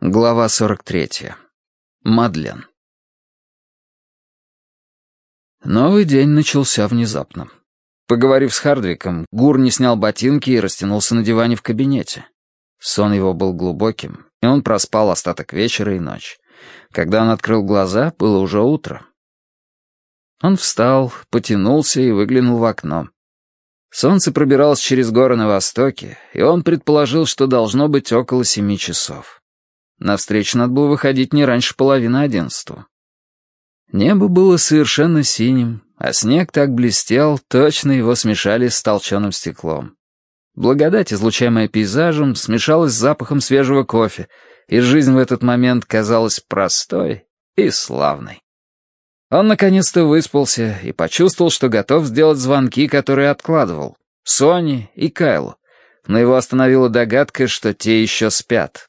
Глава 43. Мадлен. Новый день начался внезапно. Поговорив с Хардвиком, Гур не снял ботинки и растянулся на диване в кабинете. Сон его был глубоким, и он проспал остаток вечера и ночь. Когда он открыл глаза, было уже утро. Он встал, потянулся и выглянул в окно. Солнце пробиралось через горы на востоке, и он предположил, что должно быть около семи часов. На встречу надо было выходить не раньше половины одиннадцатого. Небо было совершенно синим, а снег так блестел, точно его смешали с толченым стеклом. Благодать, излучаемая пейзажем, смешалась с запахом свежего кофе, и жизнь в этот момент казалась простой и славной. Он наконец-то выспался и почувствовал, что готов сделать звонки, которые откладывал, Соне и Кайлу, но его остановила догадка, что те еще спят.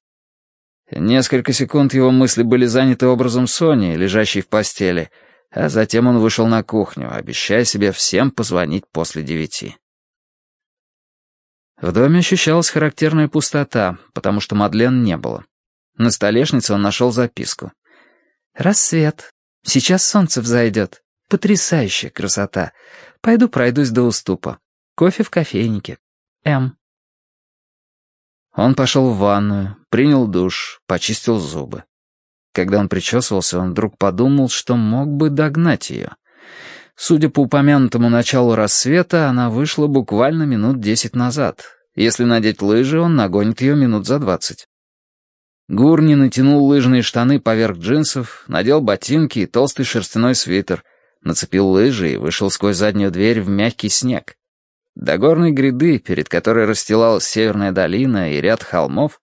Несколько секунд его мысли были заняты образом Сони, лежащей в постели, а затем он вышел на кухню, обещая себе всем позвонить после девяти. В доме ощущалась характерная пустота, потому что Мадлен не было. На столешнице он нашел записку. «Рассвет. Сейчас солнце взойдет. Потрясающая красота. Пойду пройдусь до уступа. Кофе в кофейнике. М». Он пошел в ванную, принял душ, почистил зубы. Когда он причесывался, он вдруг подумал, что мог бы догнать ее. Судя по упомянутому началу рассвета, она вышла буквально минут десять назад. Если надеть лыжи, он нагонит ее минут за двадцать. Гурни натянул лыжные штаны поверх джинсов, надел ботинки и толстый шерстяной свитер, нацепил лыжи и вышел сквозь заднюю дверь в мягкий снег. До горной гряды, перед которой расстилалась северная долина и ряд холмов,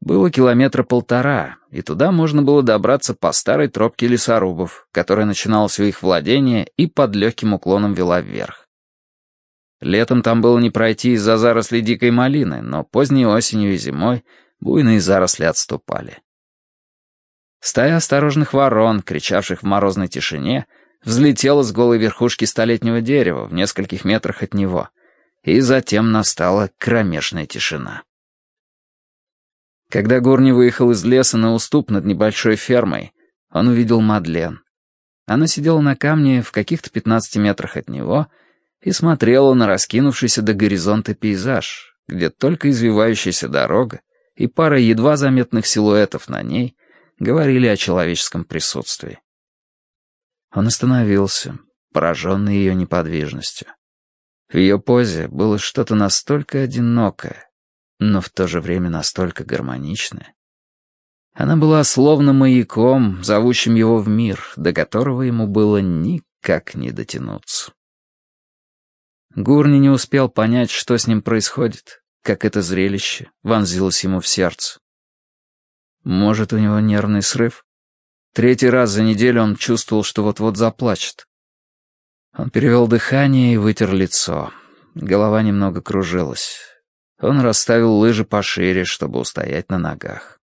было километра полтора, и туда можно было добраться по старой тропке лесорубов, которая начиналась у их владения и под легким уклоном вела вверх. Летом там было не пройти из-за зарослей дикой малины, но поздней осенью и зимой буйные заросли отступали. Стая осторожных ворон, кричавших в морозной тишине, взлетела с голой верхушки столетнего дерева в нескольких метрах от него — и затем настала кромешная тишина. Когда Горни выехал из леса на уступ над небольшой фермой, он увидел Мадлен. Она сидела на камне в каких-то 15 метрах от него и смотрела на раскинувшийся до горизонта пейзаж, где только извивающаяся дорога и пара едва заметных силуэтов на ней говорили о человеческом присутствии. Он остановился, пораженный ее неподвижностью. В ее позе было что-то настолько одинокое, но в то же время настолько гармоничное. Она была словно маяком, зовущим его в мир, до которого ему было никак не дотянуться. Гурни не успел понять, что с ним происходит, как это зрелище вонзилось ему в сердце. Может, у него нервный срыв? Третий раз за неделю он чувствовал, что вот-вот заплачет. Он перевел дыхание и вытер лицо. Голова немного кружилась. Он расставил лыжи пошире, чтобы устоять на ногах.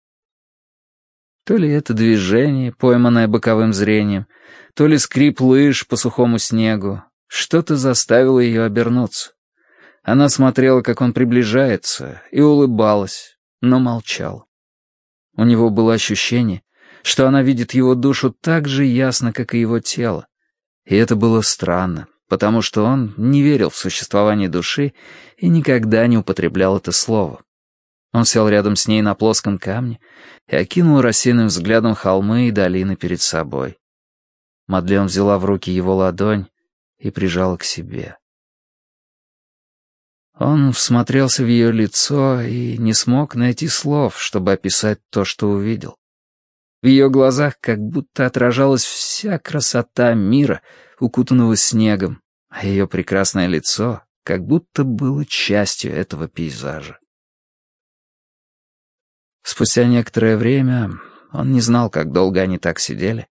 То ли это движение, пойманное боковым зрением, то ли скрип лыж по сухому снегу, что-то заставило ее обернуться. Она смотрела, как он приближается, и улыбалась, но молчал. У него было ощущение, что она видит его душу так же ясно, как и его тело, и это было странно, потому что он не верил в существование души и никогда не употреблял это слово. Он сел рядом с ней на плоском камне и окинул рассеянным взглядом холмы и долины перед собой. Мадлен взяла в руки его ладонь и прижала к себе. Он всмотрелся в ее лицо и не смог найти слов, чтобы описать то, что увидел. В ее глазах как будто отражалась вся красота мира, укутанного снегом, а ее прекрасное лицо как будто было частью этого пейзажа. Спустя некоторое время, он не знал, как долго они так сидели,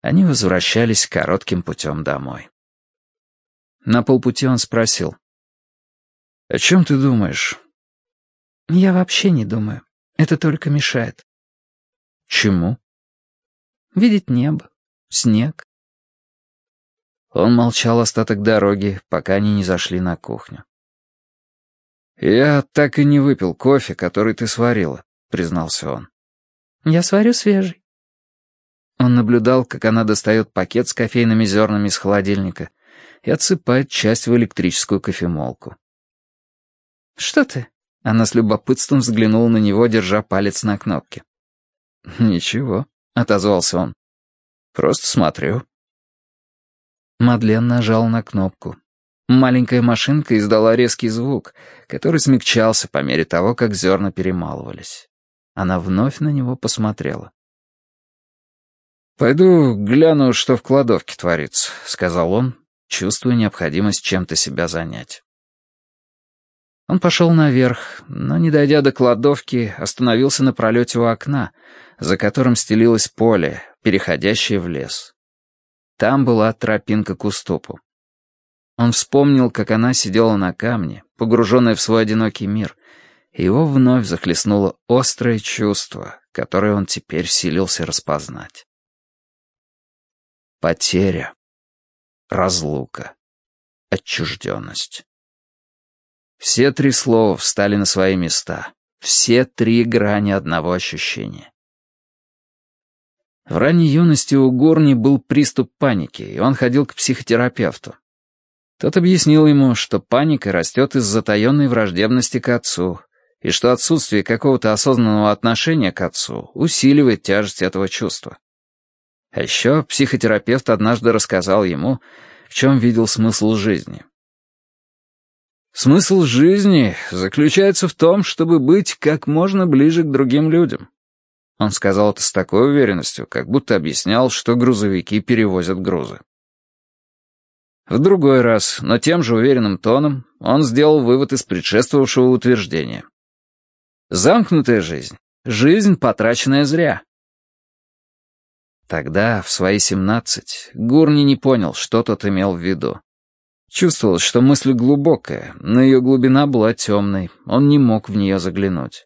они возвращались коротким путем домой. На полпути он спросил. «О чем ты думаешь?» «Я вообще не думаю. Это только мешает». «Чему?» Видеть небо, снег. Он молчал остаток дороги, пока они не зашли на кухню. «Я так и не выпил кофе, который ты сварила», — признался он. «Я сварю свежий». Он наблюдал, как она достает пакет с кофейными зернами из холодильника и отсыпает часть в электрическую кофемолку. «Что ты?» Она с любопытством взглянула на него, держа палец на кнопке. «Ничего», — отозвался он. «Просто смотрю». Мадлен нажал на кнопку. Маленькая машинка издала резкий звук, который смягчался по мере того, как зерна перемалывались. Она вновь на него посмотрела. «Пойду гляну, что в кладовке творится», — сказал он, чувствуя необходимость чем-то себя занять. Он пошел наверх, но, не дойдя до кладовки, остановился на пролете у окна, за которым стелилось поле, переходящее в лес. Там была тропинка к уступу. Он вспомнил, как она сидела на камне, погруженная в свой одинокий мир, и его вновь захлестнуло острое чувство, которое он теперь силился распознать. Потеря, разлука, отчужденность. Все три слова встали на свои места. Все три грани одного ощущения. В ранней юности у Горни был приступ паники, и он ходил к психотерапевту. Тот объяснил ему, что паника растет из затаенной враждебности к отцу, и что отсутствие какого-то осознанного отношения к отцу усиливает тяжесть этого чувства. А еще психотерапевт однажды рассказал ему, в чем видел смысл жизни. Смысл жизни заключается в том, чтобы быть как можно ближе к другим людям. Он сказал это с такой уверенностью, как будто объяснял, что грузовики перевозят грузы. В другой раз, но тем же уверенным тоном, он сделал вывод из предшествовавшего утверждения. Замкнутая жизнь — жизнь, потраченная зря. Тогда, в свои семнадцать, Гурни не понял, что тот имел в виду. Чувствовалось, что мысль глубокая, но ее глубина была темной, он не мог в нее заглянуть.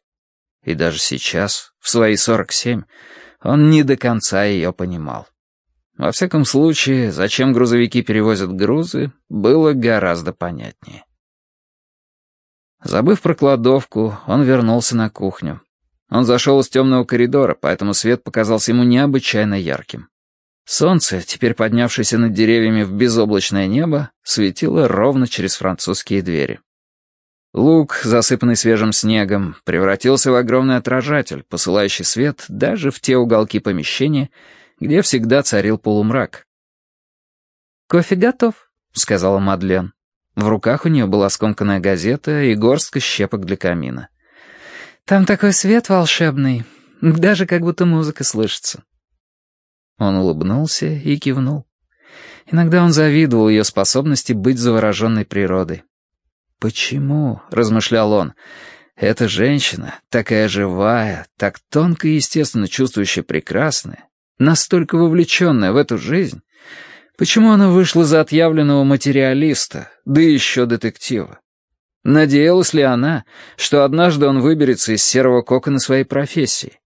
И даже сейчас, в свои сорок семь, он не до конца ее понимал. Во всяком случае, зачем грузовики перевозят грузы, было гораздо понятнее. Забыв про кладовку, он вернулся на кухню. Он зашел из темного коридора, поэтому свет показался ему необычайно ярким. Солнце, теперь поднявшееся над деревьями в безоблачное небо, светило ровно через французские двери. Луг, засыпанный свежим снегом, превратился в огромный отражатель, посылающий свет даже в те уголки помещения, где всегда царил полумрак. «Кофе готов», — сказала Мадлен. В руках у нее была скомканная газета и горстка щепок для камина. «Там такой свет волшебный, даже как будто музыка слышится». Он улыбнулся и кивнул. Иногда он завидовал ее способности быть завороженной природой. «Почему?» — размышлял он. «Эта женщина, такая живая, так тонко и естественно чувствующая прекрасное, настолько вовлеченная в эту жизнь, почему она вышла за отъявленного материалиста, да еще детектива? Надеялась ли она, что однажды он выберется из серого кокона своей профессии?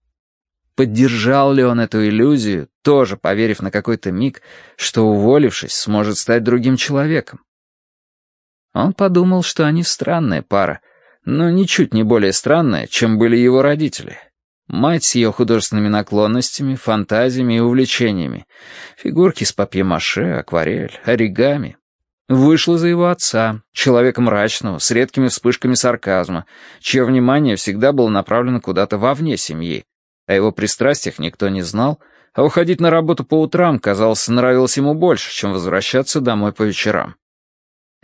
Поддержал ли он эту иллюзию, тоже поверив на какой-то миг, что, уволившись, сможет стать другим человеком? Он подумал, что они странная пара, но ничуть не более странная, чем были его родители. Мать с ее художественными наклонностями, фантазиями и увлечениями. Фигурки с папье-маше, акварель, оригами. Вышла за его отца, человека мрачного, с редкими вспышками сарказма, чье внимание всегда было направлено куда-то вовне семьи, о его пристрастиях никто не знал, а уходить на работу по утрам, казалось, нравилось ему больше, чем возвращаться домой по вечерам.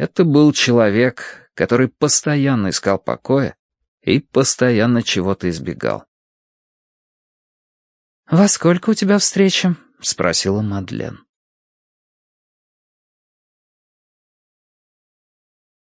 Это был человек, который постоянно искал покоя и постоянно чего-то избегал. «Во сколько у тебя встреча?» — спросила Мадлен.